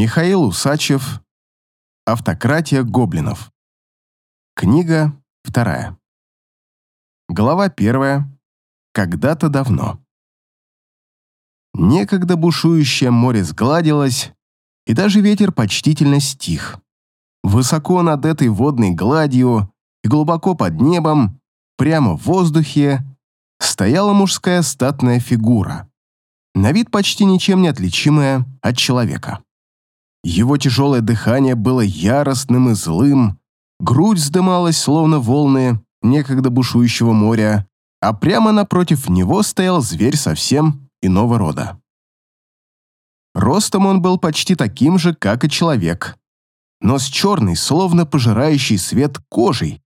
Михаил Усачев. Автократия гоблинов. Книга вторая. Глава первая. Когда-то давно. Некогда бушующее море сгладилось, и даже ветер почтительно стих. Высоко над этой водной гладью и глубоко под небом, прямо в воздухе, стояла мужская статная фигура, на вид почти ничем не отличимая от человека. Его тяжелое дыхание было яростным и злым, грудь вздымалась, словно волны некогда бушующего моря, а прямо напротив него стоял зверь совсем иного рода. Ростом он был почти таким же, как и человек, но с черной, словно пожирающий свет кожей.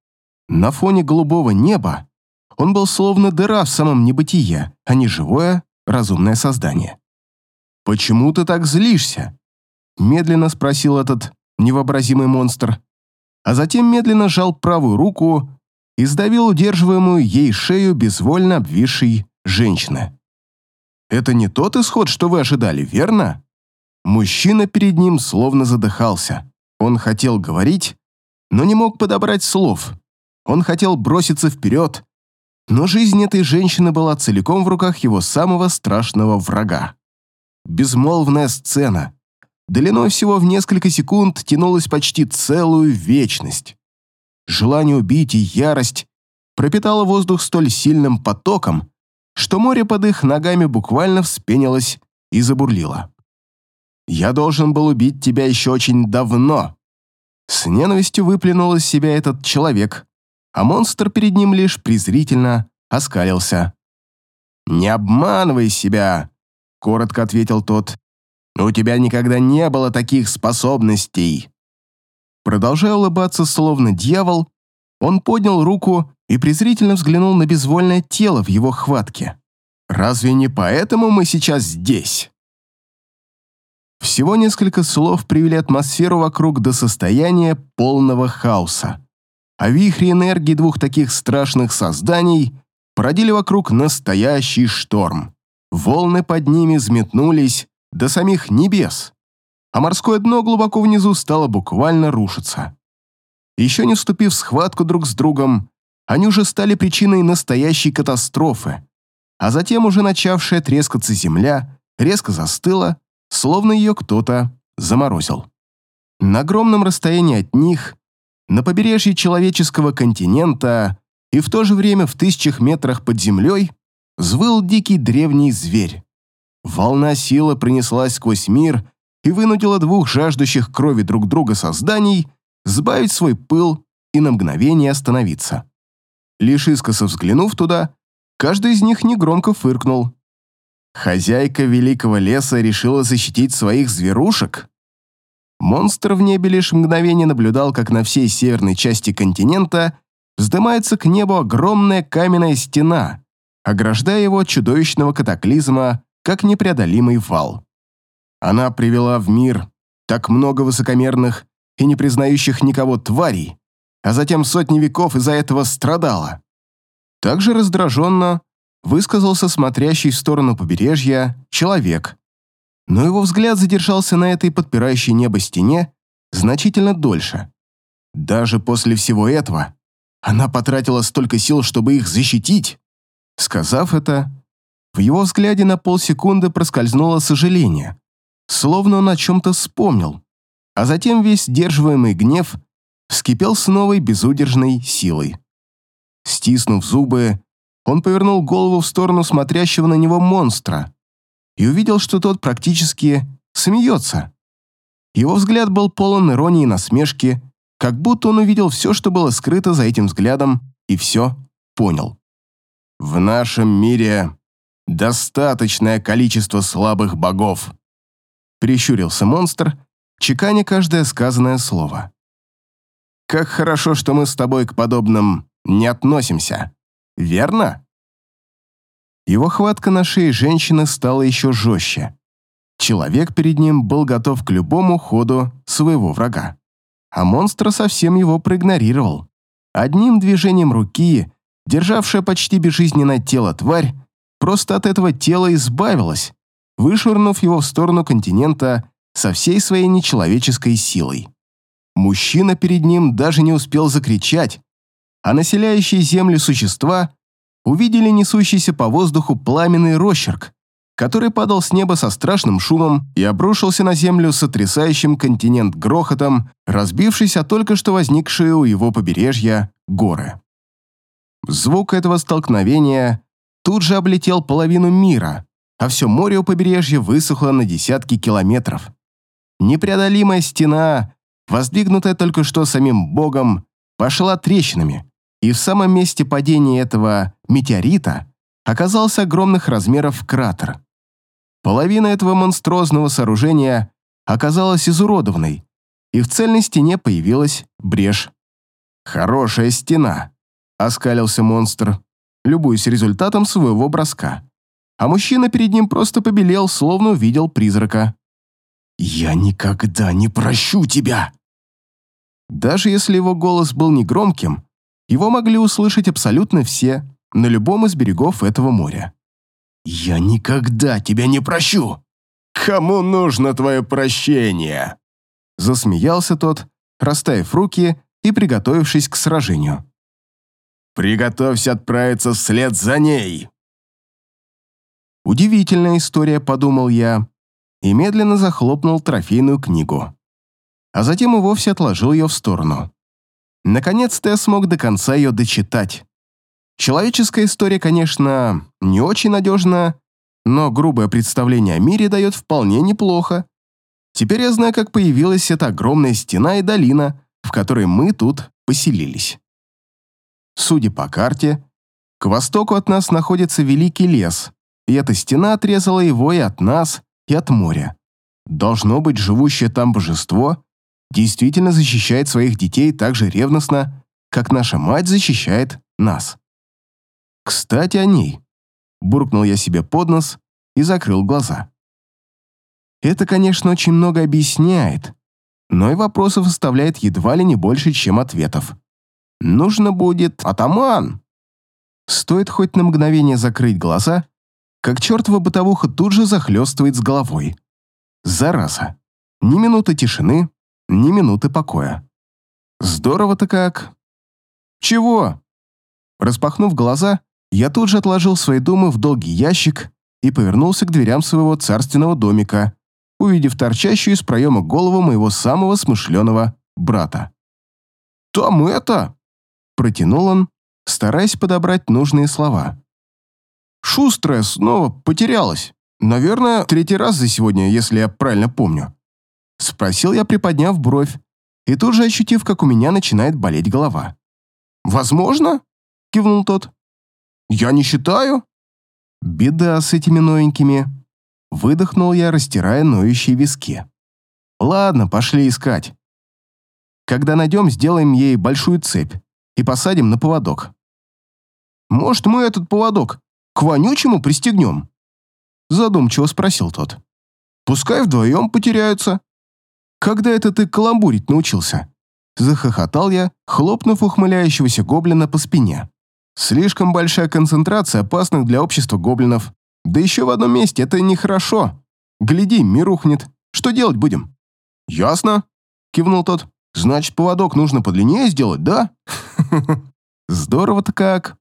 На фоне голубого неба он был словно дыра в самом небытие, а не живое, разумное создание. «Почему ты так злишься?» Медленно спросил этот невообразимый монстр, а затем медленно сжал правую руку и сдавил удерживаемую ей шею безвольно обвисшей женщины. «Это не тот исход, что вы ожидали, верно?» Мужчина перед ним словно задыхался. Он хотел говорить, но не мог подобрать слов. Он хотел броситься вперед, но жизнь этой женщины была целиком в руках его самого страшного врага. Безмолвная сцена, длиной всего в несколько секунд, тянулась почти целую вечность. Желание убить и ярость пропитало воздух столь сильным потоком, что море под их ногами буквально вспенилось и забурлило. «Я должен был убить тебя еще очень давно», с ненавистью выплюнул из себя этот человек, а монстр перед ним лишь презрительно оскалился. «Не обманывай себя», — коротко ответил тот. «У тебя никогда не было таких способностей». Продолжая улыбаться, словно дьявол, он поднял руку и презрительно взглянул на безвольное тело в его хватке. «Разве не поэтому мы сейчас здесь?» Всего несколько слов привели атмосферу вокруг до состояния полного хаоса а вихри энергии двух таких страшных созданий породили вокруг настоящий шторм. Волны под ними взметнулись до самих небес, а морское дно глубоко внизу стало буквально рушиться. Еще не вступив в схватку друг с другом, они уже стали причиной настоящей катастрофы, а затем уже начавшая трескаться земля резко застыла, словно ее кто-то заморозил. На огромном расстоянии от них на побережье человеческого континента и в то же время в тысячах метрах под землей взвыл дикий древний зверь. Волна силы принеслась сквозь мир и вынудила двух жаждущих крови друг друга созданий сбавить свой пыл и на мгновение остановиться. Лишь искоса взглянув туда, каждый из них негромко фыркнул. Хозяйка великого леса решила защитить своих зверушек? Монстр в небе лишь мгновение наблюдал, как на всей северной части континента вздымается к небу огромная каменная стена, ограждая его от чудовищного катаклизма, как непреодолимый вал. Она привела в мир так много высокомерных и не признающих никого тварей, а затем сотни веков из-за этого страдала. Также раздраженно высказался смотрящий в сторону побережья человек, но его взгляд задержался на этой подпирающей небо стене значительно дольше. Даже после всего этого она потратила столько сил, чтобы их защитить. Сказав это, в его взгляде на полсекунды проскользнуло сожаление, словно он о чем-то вспомнил, а затем весь сдерживаемый гнев вскипел с новой безудержной силой. Стиснув зубы, он повернул голову в сторону смотрящего на него монстра, и увидел, что тот практически смеется. Его взгляд был полон иронии и насмешки, как будто он увидел все, что было скрыто за этим взглядом, и все понял. «В нашем мире достаточное количество слабых богов», прищурился монстр, чеканя каждое сказанное слово. «Как хорошо, что мы с тобой к подобным не относимся, верно?» Его хватка на шее женщины стала еще жестче. Человек перед ним был готов к любому ходу своего врага. А монстр совсем его проигнорировал. Одним движением руки, державшая почти безжизненное тело тварь, просто от этого тела избавилась, вышвырнув его в сторону континента со всей своей нечеловеческой силой. Мужчина перед ним даже не успел закричать, а населяющие землю существа увидели несущийся по воздуху пламенный росчерк, который падал с неба со страшным шумом и обрушился на землю с сотрясающим континент грохотом, разбившись о только что возникшие у его побережья горы. Звук этого столкновения тут же облетел половину мира, а все море у побережья высохло на десятки километров. Непреодолимая стена, воздвигнутая только что самим Богом, пошла трещинами, и в самом месте падения этого метеорита оказался огромных размеров кратер. Половина этого монструозного сооружения оказалась изуродованной, и в цельной стене появилась брешь. «Хорошая стена», — оскалился монстр, любуясь результатом своего броска. А мужчина перед ним просто побелел, словно увидел призрака. «Я никогда не прощу тебя!» Даже если его голос был негромким, его могли услышать абсолютно все на любом из берегов этого моря. «Я никогда тебя не прощу!» «Кому нужно твое прощение?» Засмеялся тот, расставив руки и приготовившись к сражению. «Приготовься отправиться вслед за ней!» Удивительная история, подумал я, и медленно захлопнул трофейную книгу. А затем и вовсе отложил ее в сторону. Наконец-то я смог до конца ее дочитать. Человеческая история, конечно, не очень надежна, но грубое представление о мире дает вполне неплохо. Теперь я знаю, как появилась эта огромная стена и долина, в которой мы тут поселились. Судя по карте, к востоку от нас находится великий лес, и эта стена отрезала его и от нас, и от моря. Должно быть, живущее там божество действительно защищает своих детей так же ревностно, как наша мать защищает нас. «Кстати, о ней», — буркнул я себе под нос и закрыл глаза. Это, конечно, очень много объясняет, но и вопросов оставляет едва ли не больше, чем ответов. Нужно будет атаман. Стоит хоть на мгновение закрыть глаза, как чертова бытовуха тут же захлестывает с головой. Зараза. Ни минуты тишины, ни минуты покоя. Здорово-то как. Чего? Распахнув глаза, я тут же отложил свои думы в долгий ящик и повернулся к дверям своего царственного домика, увидев торчащую из проема голову моего самого смышленого брата. «Там это!» – протянул он, стараясь подобрать нужные слова. «Шустрая снова потерялась. Наверное, третий раз за сегодня, если я правильно помню». Спросил я, приподняв бровь, и тут же ощутив, как у меня начинает болеть голова. «Возможно?» – кивнул тот. «Я не считаю». «Беда с этими новенькими». Выдохнул я, растирая ноющие виски. «Ладно, пошли искать. Когда найдем, сделаем ей большую цепь и посадим на поводок». «Может, мы этот поводок к вонючему пристегнем?» Задумчиво спросил тот. «Пускай вдвоем потеряются». «Когда это ты каламбурить научился?» Захохотал я, хлопнув ухмыляющегося гоблина по спине. Слишком большая концентрация опасных для общества гоблинов. Да еще в одном месте это нехорошо. Гляди, мир ухнет. Что делать будем? Ясно, кивнул тот. Значит, поводок нужно подлиннее сделать, да? Здорово-то как.